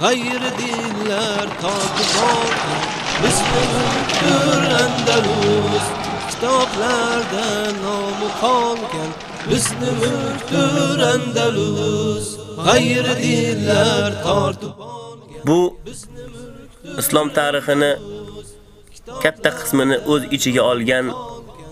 g'ayri dinlar totib olgan bizni mulkdir Andalus kitoblarda nomi qolgan. Bizni mulkdir Andalus g'ayri dinlar tortib olgan. Bu islom tarixini katta qismini o'z ichiga olgan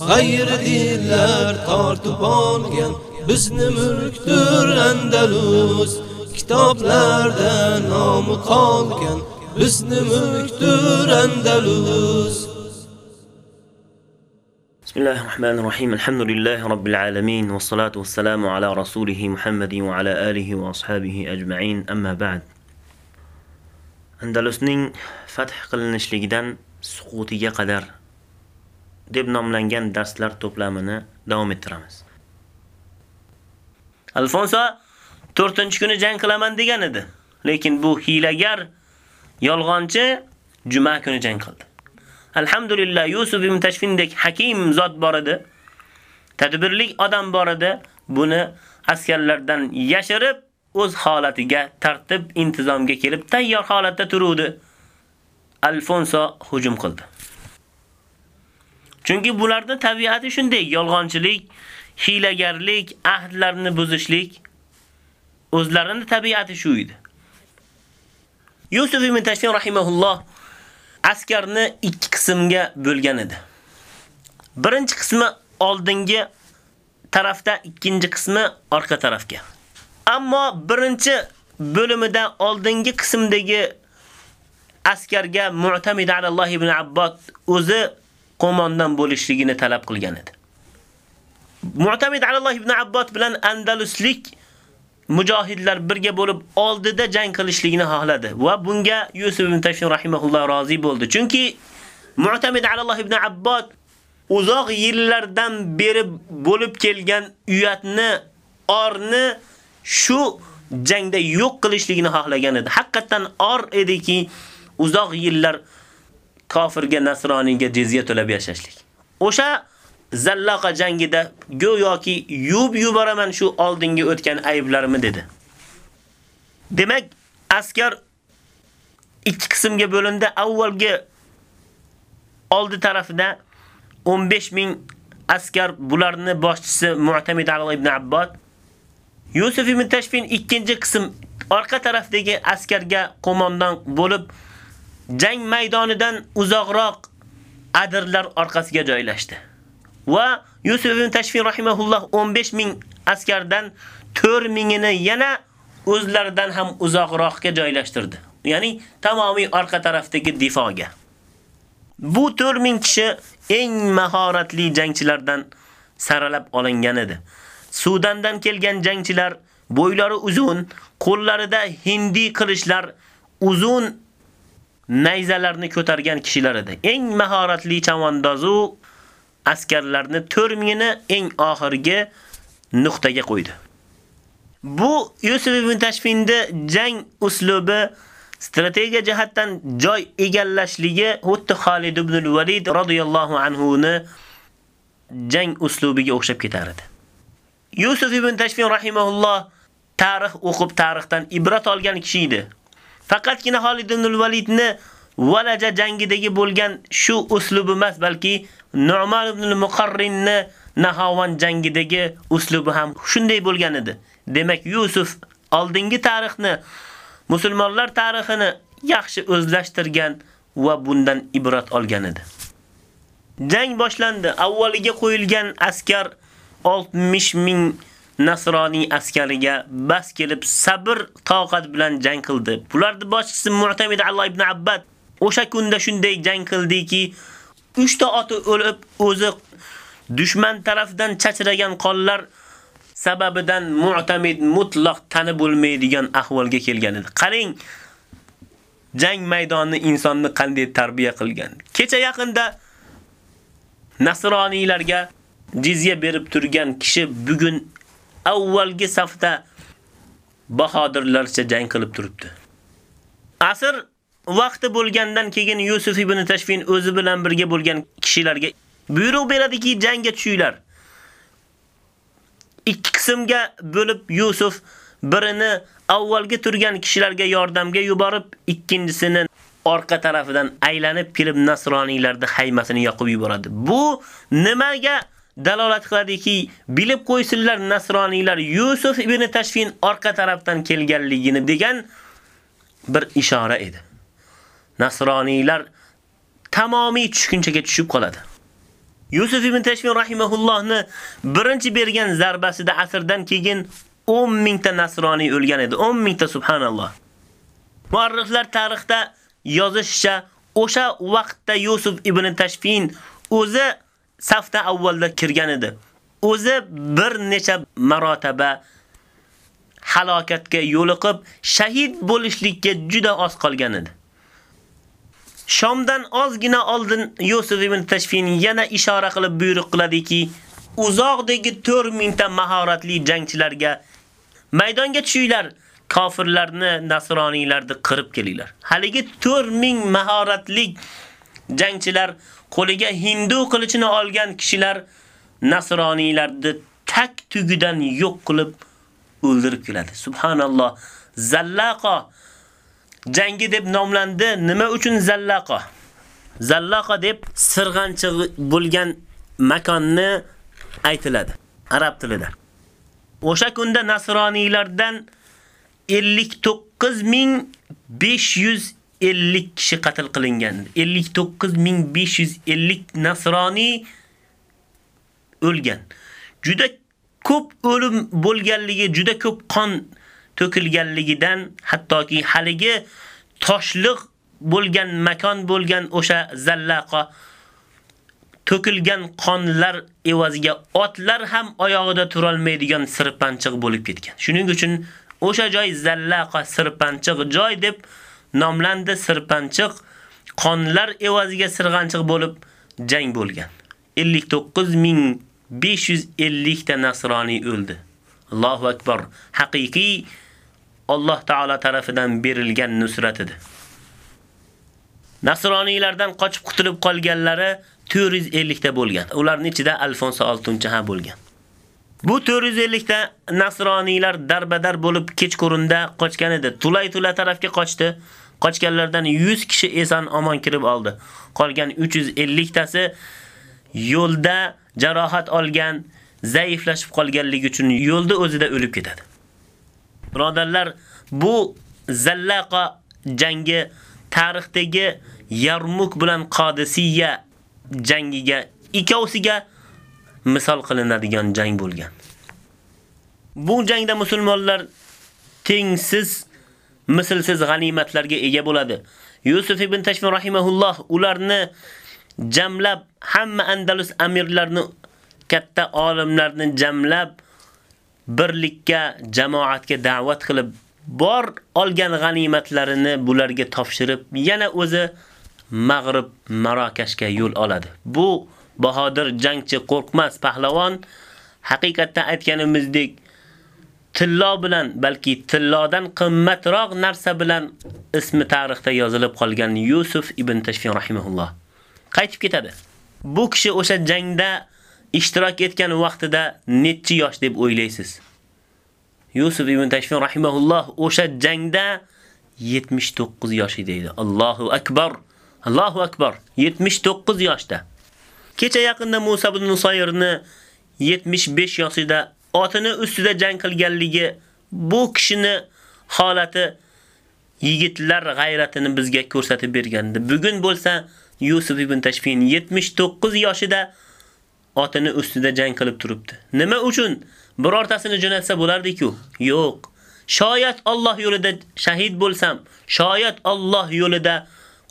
Gayrı diller tartıp algen Bizni mülktür Endelus Kitaplarda namı kalgen Bizni mülktür Endelus بسم الله الرحمن الرحيم الحمد لله رب العالمين والصلاة والسلام على رسوله محمد وعلى آله وأصحابه أجمعين أما بعد أندلسنين فتح قلنش لقدان سقوطية قدر deb nomlangan darslar to'plamini davom ettiramiz. Alfonso 4-kuni jang qilaman degan edi, lekin bu hilagar, yolg'onchi juma kuni jang qildi. Alhamdulillah Yusuf ibn Tashfindek hakim zot bor edi. Tadbirlik odam bor edi. Buni askarlardan yashirib o'z holatiga tartib intizomga kelib tayyor holatda turuvdi. Alfonso hujum qildi. Chunki bularda tabiati shunday, yolg'onchilik, hilagarlik, ahdlarni buzishlik o'zlarining tabiati shu edi. Yusuf ibn Tashfin rahimahulloh askarni ikki qismga bo'lgan edi. Birinchi qismi oldingi tarafda, ikkinchi qismi orqa tarafga. Ammo birinchi bo'limida oldingi qismdagi askarga Mu'tamid alalloh ibn Abbod o'zi qo'mondan bo'lishligini talab qilgan edi. Mu'tamid Alloh ibn Abbod bilan Andaluslik mujohidlar birga bo'lib oldida jang qilishligini xohladi va bunga Yusuf ibn Tashfin rahimahulloh rozi bo'ldi. Chunki Mu'tamid Alloh ibn Abbod uzoq yillardan beri bo'lib kelgan uyatni, orni shu jangda yo'q qilishligini xohlagan edi. Haqiqatan or ediki, uzoq yillar kofirga, nasroniyga jizya to'lab yashashlik. O'sha Zallaqa jangida go'yoki yub yuboraman shu oldingi o'tgan ayblarimni dedi. Demak, askar ikki qismga bo'lindi. Avvalgi oldi tarafida 15 ming askar bularni boshchisi Mu'tamid Ali ibn Abbod, Yusuf ibn Tashfin ikkinchi qism orqa tarafdagi askarga qo'mondan bo'lib jang maydonidan uzoqroq adirlar orqasiga joylashdi. Va Yusuf ibn Tashfin rahimahulloh 15 ming askardan 4 mingini yana o'zlaridan ham uzoqroqga joylashtirdi. Ya'ni tamomiy orqa tarafdagi difoga. Bu 4 ming kishi eng mahoratli jangchilardan saralab olingan edi. Sudandan kelgan jangchilar bo'ylari uzun, qo'llarida hindi qilichlar, uzun nayzalarni ko'targan kishilar edi. Eng mahoratli chavandozu askarlarni 4000 ni eng oxirgi nuqtaga qo'ydi. Bu Yusuf ibn Tashfinda jang uslubi strategiya jihatdan joy egallashligi xuddi Khalid ibn al-Valid radhiyallohu anhu ni jang uslubiga o'xshab ketar edi. Yusuf ibn Tashfin rahimahulloh tarix o'qib tarixdan ibrat olgan kishi edi. Faqatgina Xolid ibn al-Validni Valaja jangidagi bo'lgan shu uslubi emas, balki Nu'man ibn al-Muqarrinni Nahovan jangidagi uslubi ham shunday bo'lgan edi. Demak, Yusuf oldingi tarixni, musulmonlar tarixini yaxshi o'zlashtirgan va bundan ibrat olgan edi. Jang boshlandi. Avvaliga qo'yilgan askar 60 ming Nasroniy askariga bas kelib sabr, toqat bilan jang qildi. Bularning boshchisi Mu'tamid Alloh ibn Abbad o'sha kunda shunday jang qildiki, 3 ta oti o'lib, o'zi dushman tarafidan chachragan qonlar sababidan Mu'tamid mutlaq tani bo'lmaydigan ahvolga kelgan edi. Qarang, jang maydoni insonni qanday tarbiya qilgan. Kecha yaqinda nasroniylarga jizya berib turgan kishi bugun avvalgi safda bahodirlarcha jang qilib turibdi. Asr vaqti bo'lgandan keyin Yusuf ibn Tashfin o'zi bilan birga bo'lgan kishilarga buyruq beradiki, jangga tushinglar. Ikki qismga bo'lib Yusuf birini avvalgi turgan kishilarga yordamga yuborib, ikkinchisini orqa tarafidan aylanib kelib nasroniylarning haymasini yoqib yuboradi. Bu nimaga dalolat qiladiki, bilib qo'ysinlar nasroniylar Yusuf ibn Tashfin orqa tarafdan kelganligini degan bir ishora edi. Nasroniylar tamomiy tushkunchaga tushib qoladi. Yusuf ibn Tashfin rahimahullohni birinchi bergan zarbasida asrdan keyin 10 mingta nasroniy o'lgan edi. 10 mingta subhanalloh. Muarrixlar tarixda yozishicha, o'sha vaqtda Yusuf ibn Tashfin o'zi safda avvalda kirgan edi. O'zi bir necha marotaba halokatga yo'liqib, shahid bo'lishlikka juda oz qolgan edi. Shomdan ozgina oldin Yusuf ibn Tashfin yana ishora qilib buyruq qiladiki, uzoqdagi 4000 ta mahoratli jangchilarga maydonga tushinglar, kofirlarni, nasroniylarni qirib kelinglar. Haligi 4000 mahoratli jangchilar qo'liga hindu qilichini olgan kishilar nasroniylarni tak tugidan yo'q qilib o'ldirib keladi. Subhanalloh. Zallaqo jangi deb nomlandi. Nima uchun Zallaqo? Zallaqo deb sirg'anchiq bo'lgan makonni aytiladi arab tilida. O'sha kunda nasroniylardan 59500 50 kishi qatl qilingan. 59550 nasroniy o'lgan. Juda ko'p o'lim bo'lganligi, juda ko'p qon to'kilganligidan hattoki haligi toshliq bo'lgan makon bo'lgan o'sha zallaqa to'kilgan qonlar evaziga otlar ham oyog'ida tura olmaydigan sirpanchiq bo'lib ketgan. Shuning uchun o'sha joy zallaqa sirpanchiq joy deb nomlandi. Sirpanchiq qonlar evaziga sirg'anchiq bo'lib jang bo'lgan. 59550 ta nasroniy o'ldi. Allohu akbar. Haqiqiy Alloh taolo tarafidan berilgan nusrat edi. Nasroniylardan qochib qutulib qolganlari 450 ta bo'lgan. Ularning ichida Alfonso 6-chi ham bo'lgan. Bu 450 ta nasroniylar darbadar bo'lib kechqurunda qochgan edi. Tulay-tula tarafga qochdi. Qochganlardan 100 kishi eson omon kirib oldi. Qolgan 350 tasi yo'lda jarohat olgan, zaiflashib qolganligi uchun yo'lda o'zida o'lib ketadi. Birodarlar, bu Zallaqa jangi tarixdagi Yarmuk bilan Qodisiyya jangiga ikkovsiga misol qilinadigan jang bo'lgan. Bu jangda musulmonlar tengsiz, mislsiz g'animatlarga ega bo'ladi. Yusuf ibn Tashfin rahimahulloh ularni jamlab hamma Andalus amirlarini katta olimlarni jamlab birlikka, jamoatga da'vat qilib, bor olgan g'animatlarini bularga topshirib, yana o'zi Mag'rib Marokashga yo'l oladi. Bu bahodir jangchi qo'rqmas pahlavon haqiqatda aytganimizdek tillo bilan balki tillodan qimmatroq narsa bilan ismi tarixda yozilib qolgan Yusuf ibn Tashfin rahimahulloh qaytib ketadi. Bu kishi o'sha jangda ishtirok etgan vaqtida nechchi yosh deb o'ylaysiz? Yusuf ibn Tashfin rahimahulloh o'sha jangda 79 yosh edi. Allohu akbar. Allohu akbar. 79 yoshda. Kecha yaqinda Musa ibn Nusayrni 75 yoshida otini ustida jang qilganligi bu kishini holati yigitlar g'ayratini bizga ko'rsatib bergandi. Bugun bo'lsa Yusuf ibn Tashfin 79 yoshida otini ustida jang qilib turibdi. Nima uchun? Birortasini jo'natsa bo'lardi-ku. Yo'q. Shoyat Alloh yo'lida shahid bo'lsam, shoyat Alloh yo'lida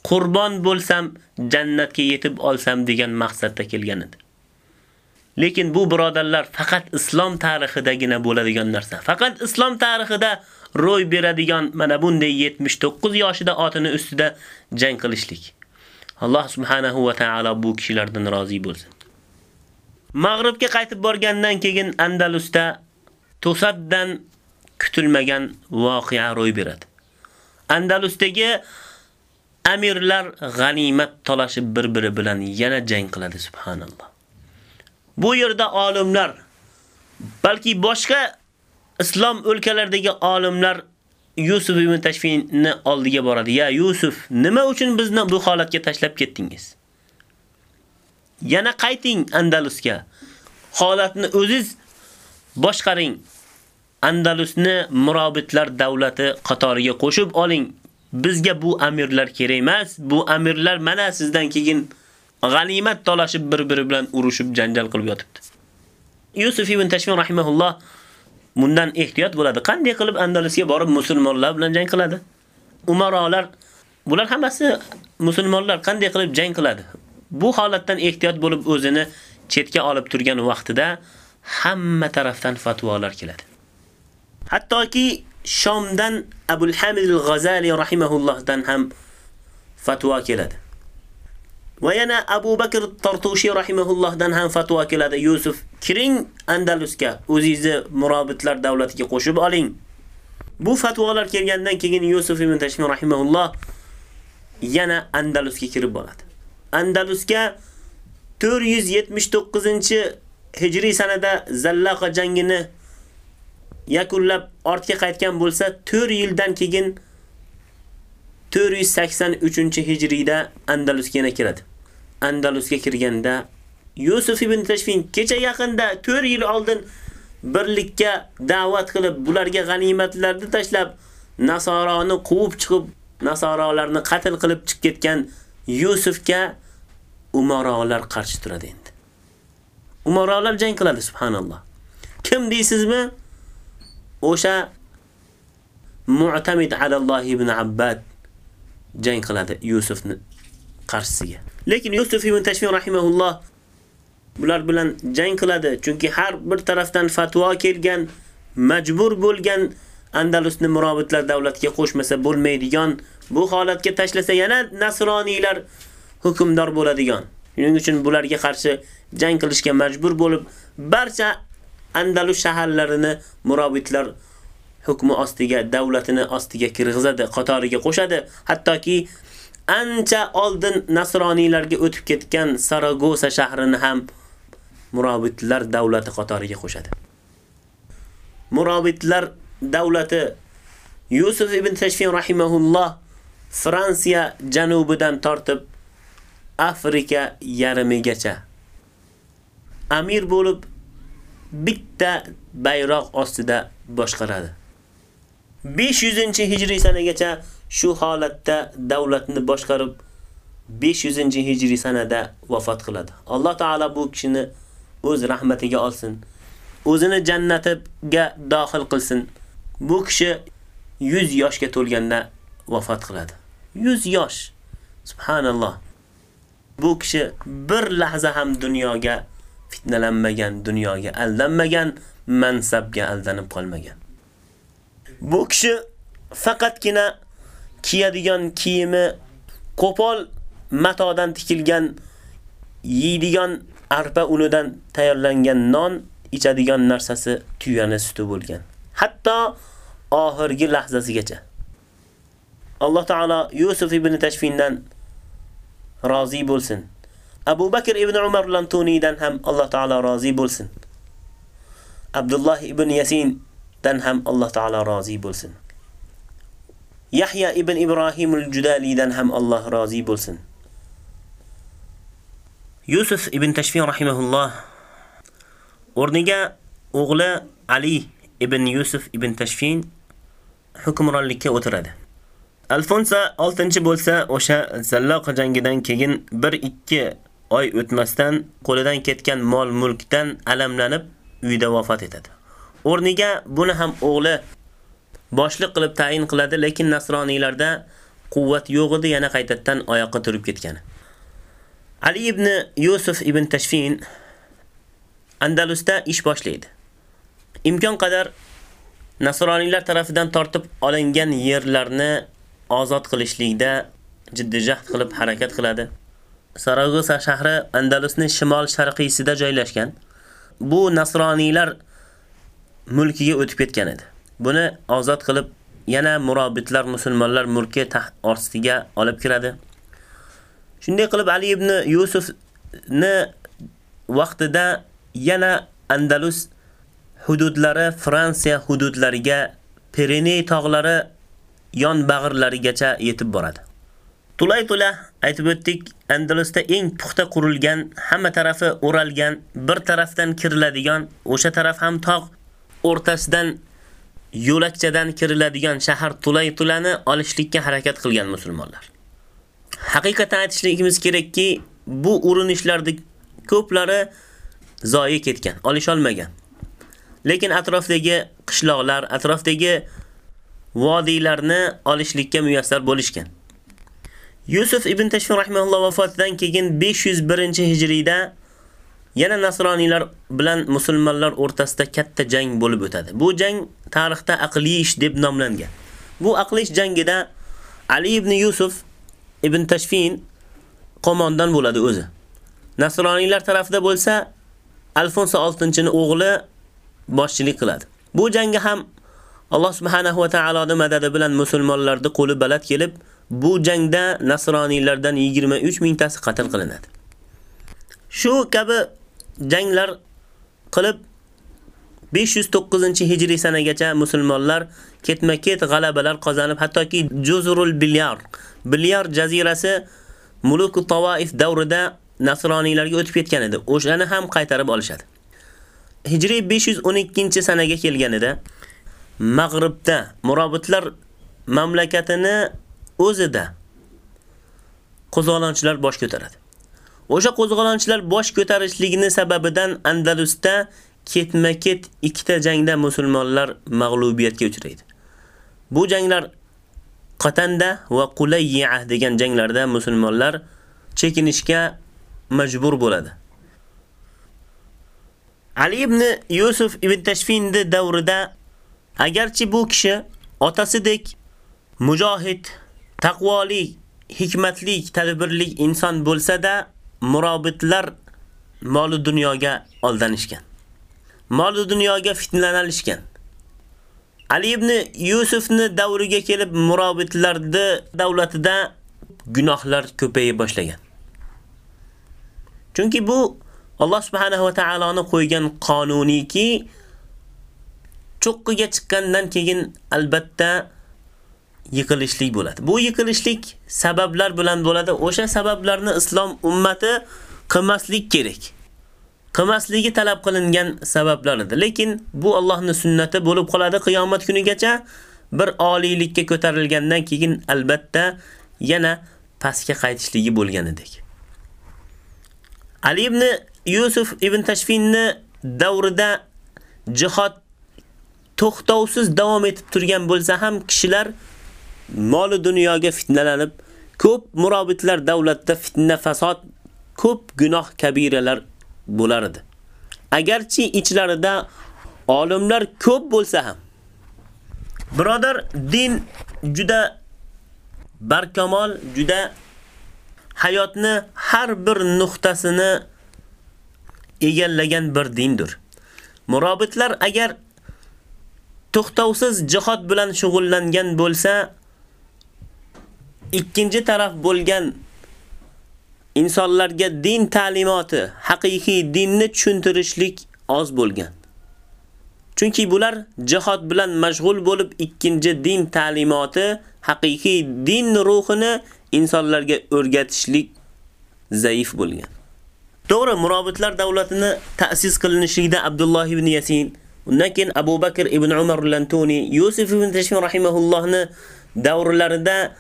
qurbon bo'lsam jannatga yetib olsam degan maqsadda kelgan edi. Lekin bu birodarlar faqat islom tarixidagina bo'ladigan narsa. Faqat islom tarixida ro'y beradigan mana bunday 79 yoshida otini ustida jang qilishlik. Alloh subhanahu va taolo bu kishilardan rozi bo'lsin. Mag'ribga qaytib borgandan keyin Andalusda to'satdan kutilmagan voqea ro'y beradi. Andalusdagi amirlar g'animat talashib bir-biri bilan yana jang qiladi subhanalloh. Bu yerda olimlar balki boshqa islom o'lkalaridagi olimlar Yusuf ibn Tashfinni oldiga boradi. Ya Yusuf, nima uchun bizni bu holatga tashlab ketdingiz? Yana qayting Andalusga. Holatni o'ziz boshqaring. Andalusni murobitlar davlati qatoriga qo'shib oling. Bizga bu amirlar kerak emas. Bu amirlar mana sizdan keyin g'animat talashib bir-biri bilan urushib janjal qilib yotibdi. Yusuf ibn Tashfin rahimahulloh bundan ehtiyot bo'ladi. Qanday qilib Andalusga borib musulmonlar bilan jang qiladi? Umarolar bular hammasi musulmonlar qanday qilib jang qiladi? Bu holatdan ehtiyot bo'lib o'zini chetga olib turgan vaqtida hamma tarafdan fatvolar keladi. Hattoki Shomdan Abul Hamid al-Ghazali rahimahullohdan ham fatvo keladi. Va yana Abu Bakr Tartushi rahimahullohdan ham fatvo keladi. Yusuf, kiring Andalusga, o'zingizni murobitlar davlatiga qo'shib oling. Bu fatvolar kelgandan keyin Yusuf ibn Tashmin rahimahulloh yana Andalusga kirib boradi. Andalusga 479-hijriy sanada Zallaqa jangini yakunlab ortga qaytgan bo'lsa, 4 yildan keyin 483-hijriyda Andalusga yana kiradi. Andalusga kirganda Yusuf ibn Tashfin kecha yaqinda 4 yil oldin birlikka da'vat qilib, ularga g'animatlarni tashlab, Nasoroni quvib chiqib, Nasorolarni qatl qilib chiqib ketgan Yusufga umarolar qarshi turadi endi. Umarolar jang qiladi subhanalloh. Kim deysizmi? O'sha Mu'tamid alalloh ibn Abbad jang qiladi Yusufni qarshisiga. Lekin Yusuf ibn Tashfin rahimahulloh bular bilan jang qiladi, chunki har bir tarafdan fatvo kelgan, majbur bo'lgan Andalusni murobitlar davlatiga qo'shmasa bo'lmaydigan, bu holatga tashlasa yana nasroniylar hukmdor bo'ladigan. Shuning uchun bularga qarshi jang qilishga majbur bo'lib, barcha Andalus shaharlarini murobitlar hukmi ostiga, davlatini ostiga kirgizadi, qatoriga qo'shadi. Hattoki ancha oldin nasroniylarga o'tib ketgan Saragosa shahrini ham murobitlar davlati qatoriga qo'shadi. Murobitlar davlati Yusuf ibn Tashfin rahimahulloh Fransiya janubidan tortib Afrika yarimigacha amir bo'lib bitta bayroq ostida boshqaradi. 500-hijriy sanagacha shu holatda davlatni boshqarib 500-hijriy sanada vafot qiladi. Alloh taolo bu kishini o'z rahmatiga olsin. O'zini jannatiga daxil qilsin. Bu kishi 100 yoshga to'lganda vafot qiladi. 100 yosh. Subhanalloh. Bu kishi bir lahza ham dunyoga fitnalanmagan, dunyoga aldanmagan, mansabga aldanib qolmagan. Bu kishi faqatgina kiyadigan kiyimi qo'pol matodan tikilgan, yeydigan arpa unidan tayyorlangan non, ichadigan narsasi tuyani suti bo'lgan. Hatto oxirgi lahzasigacha. Alloh taolo Yusuf ibn Tashfindan rozi bo'lsin. Abu Bakr ibn Umar Lantunidan ham Alloh taolo rozi bo'lsin. Abdullah ibn Yasin dan ham Alloh taolo rozi bo'lsin. Yahya ibn Ibrohim al-Judalidan ham Alloh rozi bo'lsin. Yusuf ibn Tashfin rahimahulloh o'rniga o'g'li Ali ibn Yusuf ibn Tashfin hukmronlikka o'tiradi. Alfonso 6 bo'lsa o'sha Zalloq jangidan keyin 1-2 oy o'tmasdan qo'lidan ketgan mol-mulkdan alamlanib uyda vafot etadi. O'rniga buni ham o'g'li boshliq qilib tayin qiladi, lekin nasroniylarda quvvat yo'q edi, yana qaytadan oyoqqa turib ketgan. Ali ibn Yusuf ibn Tashfin Andalusda ish boshlaydi. Imkon qadar nasroniylar tarafidan tortib olingan yerlarni ozod qilishlikda jiddiy jahd qilib harakat qiladi. Saragosa shahri Andalusning shimol-sharqiysida joylashgan. Bu nasroniylar mulkiga o'tib ketgan edi. Buni ozod qilib yana murobitlar musulmonlar mulki ostiga olib kiradi. Shunday qilib Ali ibn Yusufni vaqtida yana Andalus hududlari Fransiya hududlariga Pireney tog'lari yon bag'irlarigacha yetib boradi. Tulaytula aytib o'tdik, Andalusda eng puxta qurilgan, hamma tarafi o'ralgan, bir tarafdan kiriladigan, o'sha taraf ham tog' o'rtasidan yo'lakchadan kiriladigan shahar Tulay-tulani olishlikka harakat qilgan musulmonlar. Haqiqatan aytishligimiz kerakki, bu urinishlarda ko'plari zoyi ketgan, olish olmagan. Lekin atrofdagi qishloqlar, atrofdagi vodiylarni olishlikka muyassar bo'lishgan. Yusuf ibn Tashfin rahimahulloh vafotidan keyin 501-hijriyda yana nasroniylar bilan musulmonlar o'rtasida katta jang bo'lib o'tadi. Bu jang tarixda aqli ish deb nomlangan. Bu aqli ish jangida Ali ibn Yusuf ibn Tashfin qo'mondan bo'ladi o'zi. Nasroniylar tarafida bo'lsa Alfonso 6-ning o'g'li boshchilik qiladi. Bu jangga ham Alloh subhanahu va taoloning madadi bilan musulmonlarning qo'li baland kelib, bu jangda nasroniylardan 23 mingtasi qatl qilinadi. Shu kabi janglar qilib 509-hijriy sanagacha musulmonlar ketma-ket g'alabalar qozonib, hattoki Juzurul Bilyar, Bilyar jazirasi Muluk Tawaif davrida nasroniylarga o'tib ketgan edi. O'shani ham qaytarib olishadi. Hijriy 512-sanaga kelganida Mag'ribda murobitlar mamlakatini o'zida qo'zg'olonchilar bosh ko'taradi. O'sha qo'zg'olonchilar bosh ko'tarishligini sababidan Andalusda ketma-ket ikkita jangda musulmonlar mag'lubiyatga uchraydi. Bu janglar Qatanda va Qulayya degan janglarda musulmonlar chekinishga majbur bo'ladi. Ali ibn Yusuf ibn Tashfinni davrida agarchi bu kishi otasidek mujohid, taqvoli, hikmatli, tadbirli inson bo'lsa-da, murobitlar mol dunyoga aldanishgan. Mol dunyoga fitnalanishgan. Ali ibn Yusufni davriga kelib murobitlarni davlatida gunohlar ko'payib boshlagan. Chunki bu Alloh subhanahu va taoloning qo'ygan qonuniki cho'qqiga chiqqandan keyin albatta yiqilishlik bo'ladi. Bu yiqilishlik sabablar bilan bo'ladi. O'sha sabablarni islom ummati qilmaslik kerak. Qilmasligi talab qilingan sabablaridir. Lekin bu Allohning sunnati bo'lib qoladi qiyomat kunigacha. Bir oliylikka ko'tarilgandan keyin albatta yana pastga qaytishligi bo'lgan. Ali ibn Yusuf ibn Tashfinni davrida jihad to'xtovsiz davom etib turgan bo'lsa ham kishilar moli dunyoga fitnalanib, ko'p murobitlar davlatda fitna fasod, ko'p gunoh kabiralar bo'lar edi. Agarchi ichlarida olimlar ko'p bo'lsa ham birodar din juda barkamol, juda hayotni har bir nuqtasini egallagan bir dindir. Murobitlar agar to'xtovsiz jihod bilan shug'ullangan bo'lsa, ikkinchi taraf bo'lgan insonlarga din ta'limoti, haqiqiy dinni tushuntirishlik oz bo'lgan. Chunki bular jihad bilan mashg'ul bo'lib, ikkinchi din ta'limoti, haqiqiy din ruhini insonlarga o'rgatishlik zaif bo'lgan. To'g'ri, murobitlar davlatini ta'sis qilinishida Abdulloh ibn Yasin Undan keyin Abu Bakr ibn Umar al-Antuni, Yusuf ibn Tashfin rahimahullohni davrlarida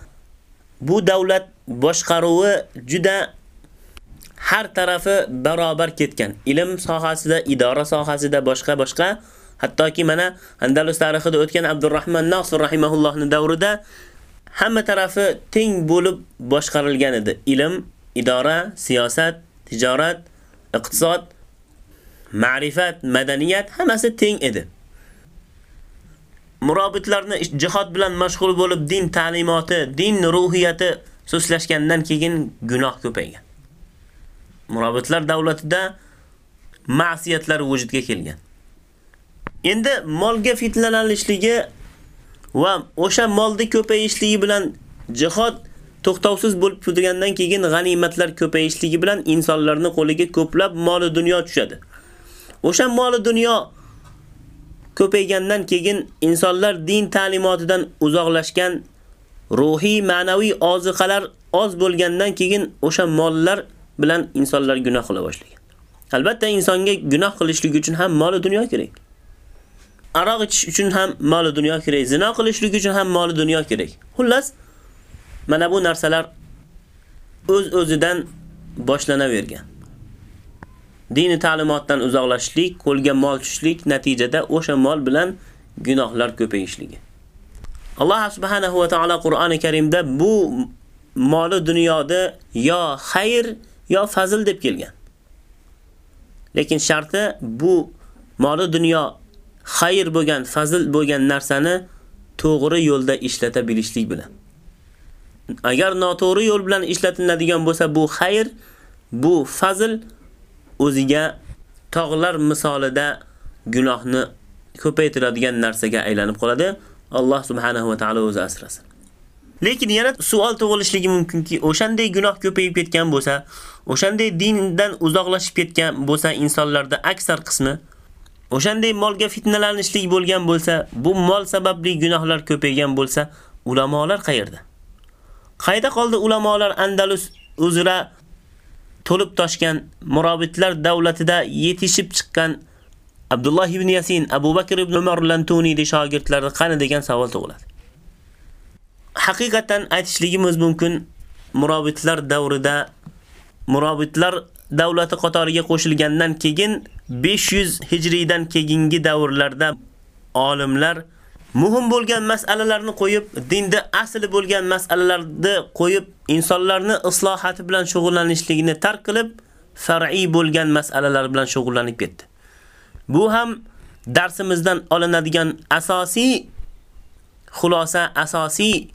bu davlat boshqaruvi juda har tarafi barobar ketgan. Ilm sohasida, idora sohasida boshqa-boshqa, hattoki mana Andalus tarixida o'tgan Abdurrahman Nasr rahimahullohning davrida hamma tarafi teng bo'lib boshqarilgan edi. Ilm, idora, siyosat, tijorat, iqtisod ma'rifat, madaniyat hammasi teng edi. Murabitlarni jihad bilan mashg'ul bo'lib din ta'limoti, din ruhiyati so'slashgandan keyin gunoh ko'paygan. Murabitlar davlatida ma'siyatlar vujudga kelgan. Endi molga fitnalanishligi va o'sha molni ko'payishligi bilan jihad to'xtovsiz bo'lib turgandan keyin g'animatlar ko'payishligi bilan insonlarning qo'liga ko'plab mol dunyo tushadi. O'sha mol dunyo ko'paygandan keyin insonlar din ta'limotidan uzoqlashgan, ruhiy, ma'naviy oziqalar oz bo'lgandan keyin o'sha mollar bilan insonlar gunoh qila boshlagan. Albatta insonga gunoh qilishlik uchun ham mol dunyo kerak. Aroq ichish uchun ham mol dunyo kerak, zino qilishlik uchun ham mol dunyo kerak. Xullas, mana bu narsalar o'z-o'zidan boshlanavergan. Dini ta'limotdan uzoqlashishlik, qo'lga mol tushishlik natijada o'sha mol bilan gunohlar ko'payishligi. Alloh subhanahu va taolo Qur'oni Karimda bu moli dunyoda yo xayr yo fazil deb kelgan. Lekin sharti bu moli dunyo xayr bo'lgan, fazil bo'lgan narsani to'g'ri yo'lda ishlata bilishlik bilan. Agar noto'g'ri yo'l bilan ishlatiladigan bo'lsa, bu xayr, bu fazil o'ziga tog'lar misolida gunohni ko'paytiradigan narsaga aylanib qoladi. Alloh subhanahu va taolo o'zi asrasin. Lekin yana savol tug'ilishligi mumkinki, o'shanday gunoh ko'payib ketgan bo'lsa, o'shanday dindan uzoqlashib ketgan bo'lsa insonlarda aksar qismi o'shanday molga fitnalanishlik bo'lgan bo'lsa, bu mol sababli gunohlar ko'paygan bo'lsa, ulamolar qayerda? Qayda qoldi ulamolar Andalus uzra to'lib toshgan murabitlar davlatida yetishib chiqqan Abdullah ibn Yasin, Abu Bakr ibn Umar Lantuni de shogirdlari qani degan savol tug'iladi. Haqiqatan aytishligimiz mumkin, murabitlar davrida murabitlar davlati qatoriga qo'shilgandan keyin 500 hijriydan keyingi davrlarda olimlar muhim bo'lgan masalalarni qo'yib, dinda asli bo'lgan masalalarni qo'yib, insonlarni islohati bilan shug'ullanishligini tark qilib, far'iy bo'lgan masalalar bilan shug'ullanib ketdi. Bu ham darsimizdan olinadigan asosiy xulosa, asosiy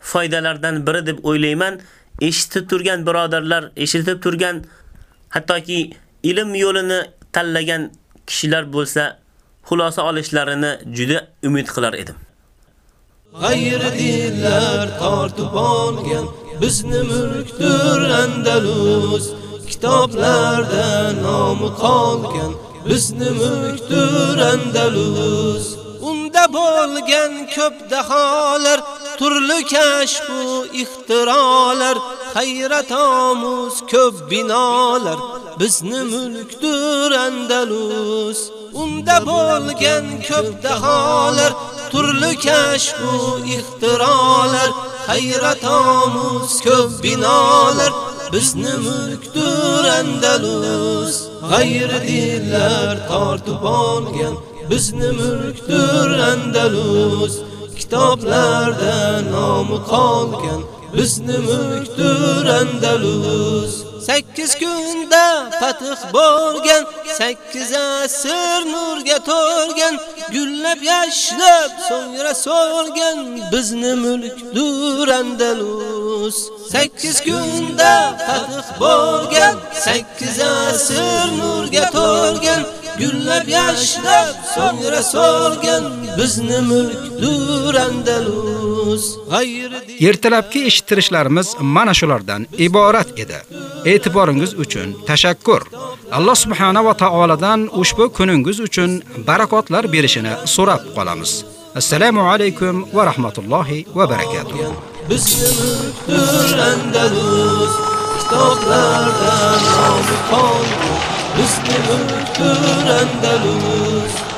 foydalardan biri deb o'ylayman. Eshitib turgan birodarlar, eshitib turgan hattoki ilm yo'lini tanlagan kishilar bo'lsa, xulosa olishlarini juda umid qilar edim. G'ayri dinlar tortib olgan bizni mulkdir Andalus. Kitoblarda nomi qolgan bizni mulkdir Andalus. Unda bo'lgan ko'p daholar, turli kashf va ixtirolar, hayrat omuz ko'p binolar bizni mulkdir Andalus. Unda bo'lgan ko'p daholar, turli kashf va ixtirolar, hayrat omuz ko'p binolar bizni mulkdir Andalus. G'ayri dinlar tortib olgan bizni mulkdir Andalus. Kitoblarda nomi qolgan bizni mulkdir Andalus. 8 kunda fatih bo'lgan, 8 asr nurga to'lgan, gullab yashnab so'ngra so'lgan bizni mulk Andalus. 8 kunda fatih bo'lgan, 8 asr nurga to'lgan, gullab yashnab so'ngra so'lgan bizni mulk Andalus. Ertalabki eshittirishlarimiz mana shulardan iborat edi. E'tiboringiz uchun tashakkur. Alloh subhanahu va taoladan ushbu kuningiz uchun barakotlar berishini so'rab qolamiz. Assalomu alaykum va rahmatullohi va barakatuh. Bizni mulkdir Andalus, kitoblardan nomi qoldi. Bizni mulkdir Andalus.